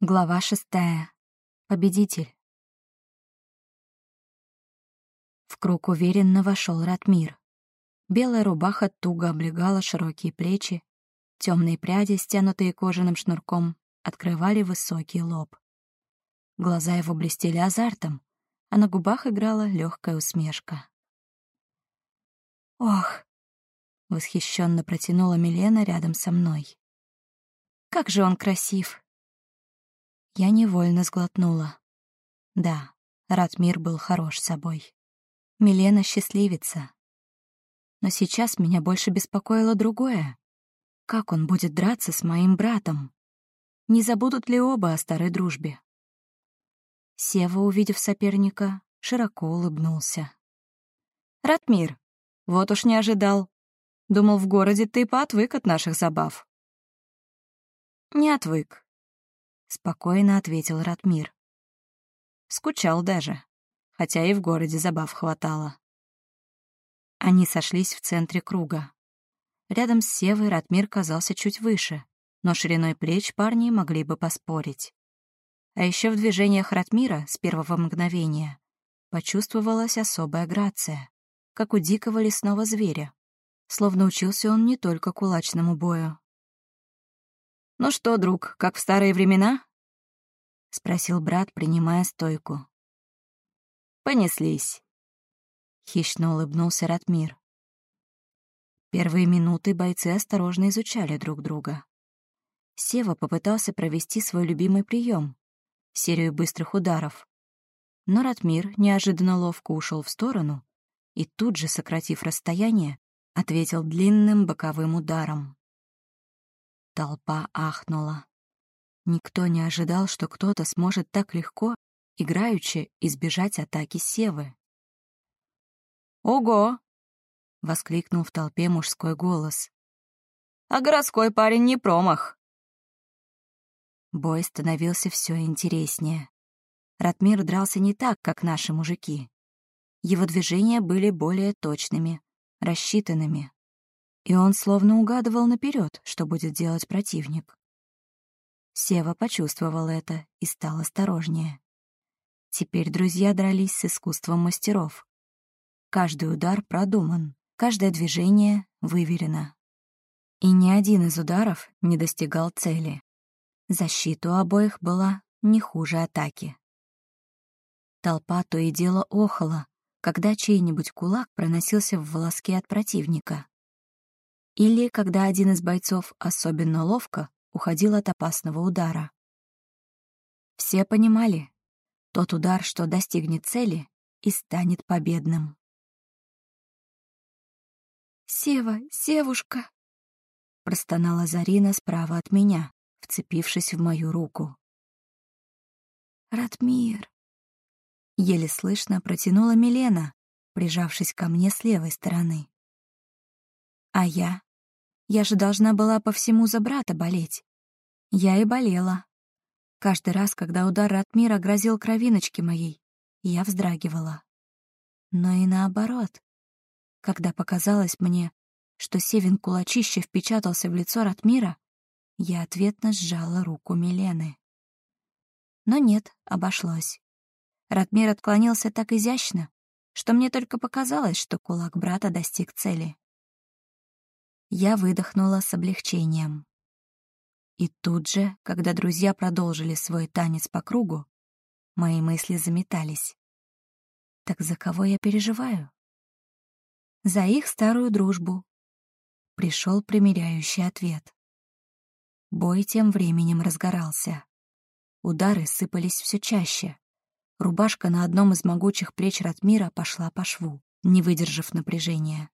Глава шестая. Победитель. В круг уверенно вошел Ратмир. Белая рубаха туго облегала широкие плечи, темные пряди, стянутые кожаным шнурком, открывали высокий лоб. Глаза его блестели азартом, а на губах играла легкая усмешка. «Ох!» — восхищенно протянула Милена рядом со мной. «Как же он красив!» Я невольно сглотнула. Да, Ратмир был хорош собой. Милена счастливица. Но сейчас меня больше беспокоило другое. Как он будет драться с моим братом? Не забудут ли оба о старой дружбе? Сева, увидев соперника, широко улыбнулся. «Ратмир, вот уж не ожидал. Думал, в городе ты поотвык от наших забав». «Не отвык. — спокойно ответил Ратмир. Скучал даже, хотя и в городе забав хватало. Они сошлись в центре круга. Рядом с Севой Ратмир казался чуть выше, но шириной плеч парни могли бы поспорить. А еще в движениях Ратмира с первого мгновения почувствовалась особая грация, как у дикого лесного зверя, словно учился он не только кулачному бою, «Ну что, друг, как в старые времена?» — спросил брат, принимая стойку. «Понеслись». Хищно улыбнулся Ратмир. Первые минуты бойцы осторожно изучали друг друга. Сева попытался провести свой любимый прием — серию быстрых ударов. Но Ратмир неожиданно ловко ушел в сторону и тут же, сократив расстояние, ответил длинным боковым ударом. Толпа ахнула. Никто не ожидал, что кто-то сможет так легко, играючи, избежать атаки Севы. «Ого!» — воскликнул в толпе мужской голос. «А городской парень не промах!» Бой становился все интереснее. Ратмир дрался не так, как наши мужики. Его движения были более точными, рассчитанными и он словно угадывал наперед, что будет делать противник. Сева почувствовал это и стал осторожнее. Теперь друзья дрались с искусством мастеров. Каждый удар продуман, каждое движение выверено. И ни один из ударов не достигал цели. Защита у обоих была не хуже атаки. Толпа то и дело охала, когда чей-нибудь кулак проносился в волоске от противника или когда один из бойцов особенно ловко уходил от опасного удара. Все понимали, тот удар, что достигнет цели, и станет победным. «Сева, Севушка!» — простонала Зарина справа от меня, вцепившись в мою руку. «Ратмир!» — еле слышно протянула Милена, прижавшись ко мне с левой стороны. А я я же должна была по всему за брата болеть. Я и болела. Каждый раз, когда удар от мира грозил кровиночке моей, я вздрагивала. Но и наоборот. Когда показалось мне, что Севин кулачище впечатался в лицо Ратмира, я ответно сжала руку Милены. Но нет, обошлось. Ратмир отклонился так изящно, что мне только показалось, что кулак брата достиг цели. Я выдохнула с облегчением. И тут же, когда друзья продолжили свой танец по кругу, мои мысли заметались. Так за кого я переживаю? За их старую дружбу. Пришел примиряющий ответ. Бой тем временем разгорался. Удары сыпались все чаще. Рубашка на одном из могучих плеч Ратмира пошла по шву, не выдержав напряжения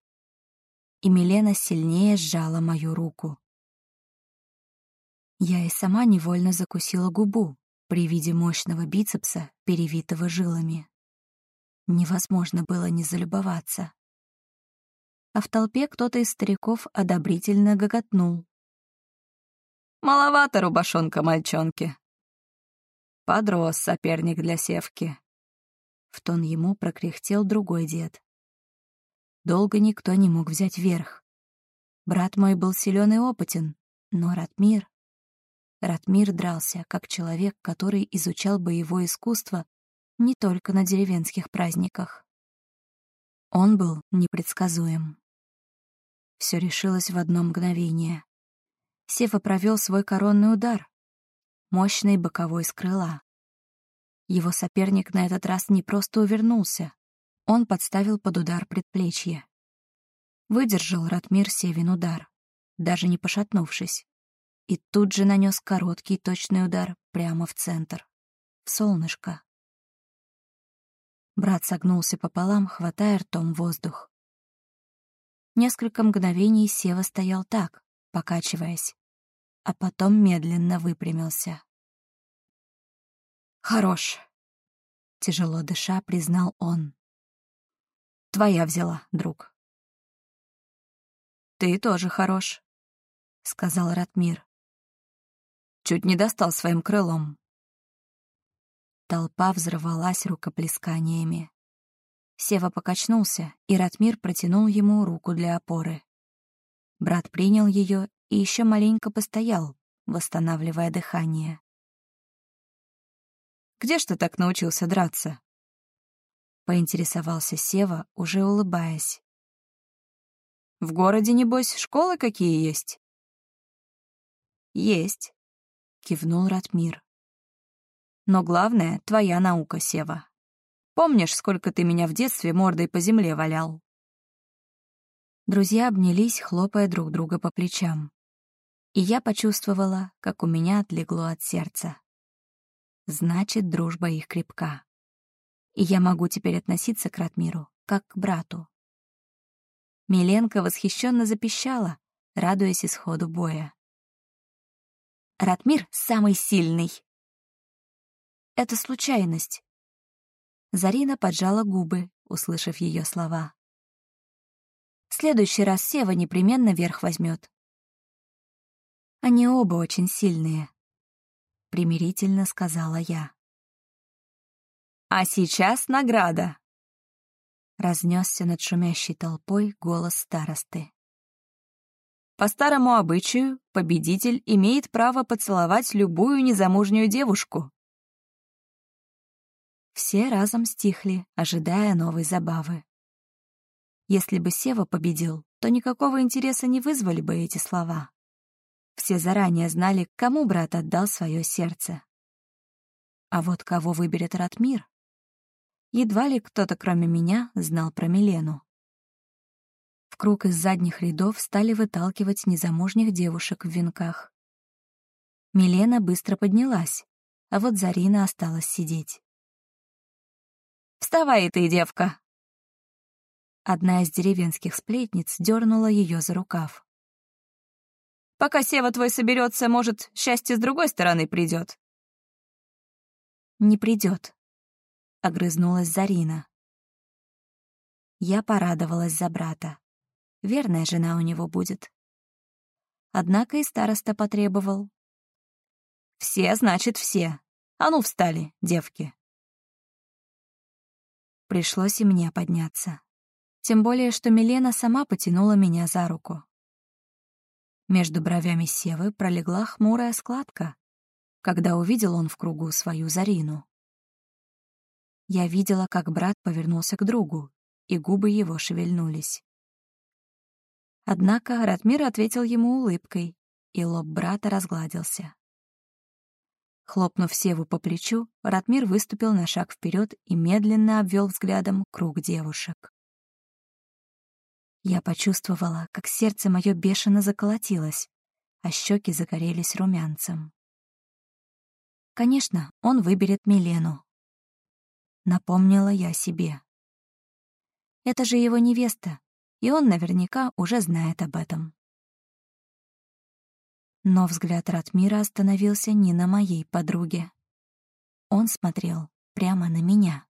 и Милена сильнее сжала мою руку. Я и сама невольно закусила губу при виде мощного бицепса, перевитого жилами. Невозможно было не залюбоваться. А в толпе кто-то из стариков одобрительно гоготнул. «Маловато рубашонка мальчонки!» «Подрос соперник для севки!» В тон ему прокряхтел другой дед. Долго никто не мог взять верх. Брат мой был силен и опытен, но Ратмир... Ратмир дрался, как человек, который изучал боевое искусство не только на деревенских праздниках. Он был непредсказуем. Все решилось в одно мгновение. Сева провел свой коронный удар, мощный боковой с крыла. Его соперник на этот раз не просто увернулся, он подставил под удар предплечье. Выдержал Ратмир Севин удар, даже не пошатнувшись, и тут же нанес короткий точный удар прямо в центр, в солнышко. Брат согнулся пополам, хватая ртом воздух. Несколько мгновений Сева стоял так, покачиваясь, а потом медленно выпрямился. «Хорош», — тяжело дыша признал он. «Твоя взяла, друг». «Ты тоже хорош», — сказал Ратмир. Чуть не достал своим крылом. Толпа взорвалась рукоплесканиями. Сева покачнулся, и Ратмир протянул ему руку для опоры. Брат принял ее и еще маленько постоял, восстанавливая дыхание. «Где ж ты так научился драться?» — поинтересовался Сева, уже улыбаясь. «В городе, небось, школы какие есть?» «Есть», — кивнул Ратмир. «Но главное — твоя наука, Сева. Помнишь, сколько ты меня в детстве мордой по земле валял?» Друзья обнялись, хлопая друг друга по плечам. И я почувствовала, как у меня отлегло от сердца. Значит, дружба их крепка. И я могу теперь относиться к Ратмиру, как к брату. Миленко восхищенно запищала, радуясь исходу боя. «Ратмир самый сильный!» «Это случайность». Зарина поджала губы, услышав ее слова. В следующий раз Сева непременно верх возьмет. Они оба очень сильные, — примирительно сказала я. «А сейчас награда!» Разнесся над шумящей толпой голос старосты. По старому обычаю, победитель имеет право поцеловать любую незамужнюю девушку. Все разом стихли, ожидая новой забавы. Если бы Сева победил, то никакого интереса не вызвали бы эти слова. Все заранее знали, кому брат отдал свое сердце. А вот кого выберет Ратмир? Едва ли кто-то, кроме меня, знал про Милену. В круг из задних рядов стали выталкивать незамужних девушек в венках. Милена быстро поднялась, а вот Зарина осталась сидеть. «Вставай ты, девка!» Одна из деревенских сплетниц дернула ее за рукав. «Пока Сева твой соберется, может, счастье с другой стороны придет. «Не придет», — огрызнулась Зарина. Я порадовалась за брата. Верная жена у него будет. Однако и староста потребовал. «Все, значит, все. А ну, встали, девки!» Пришлось и мне подняться. Тем более, что Милена сама потянула меня за руку. Между бровями Севы пролегла хмурая складка, когда увидел он в кругу свою Зарину. Я видела, как брат повернулся к другу, и губы его шевельнулись. Однако Ратмир ответил ему улыбкой, и лоб брата разгладился. Хлопнув Севу по плечу, Ратмир выступил на шаг вперед и медленно обвел взглядом круг девушек. Я почувствовала, как сердце мое бешено заколотилось, а щеки загорелись румянцем. Конечно, он выберет Милену. Напомнила я себе. Это же его невеста, и он наверняка уже знает об этом. Но взгляд Ратмира остановился не на моей подруге. Он смотрел прямо на меня.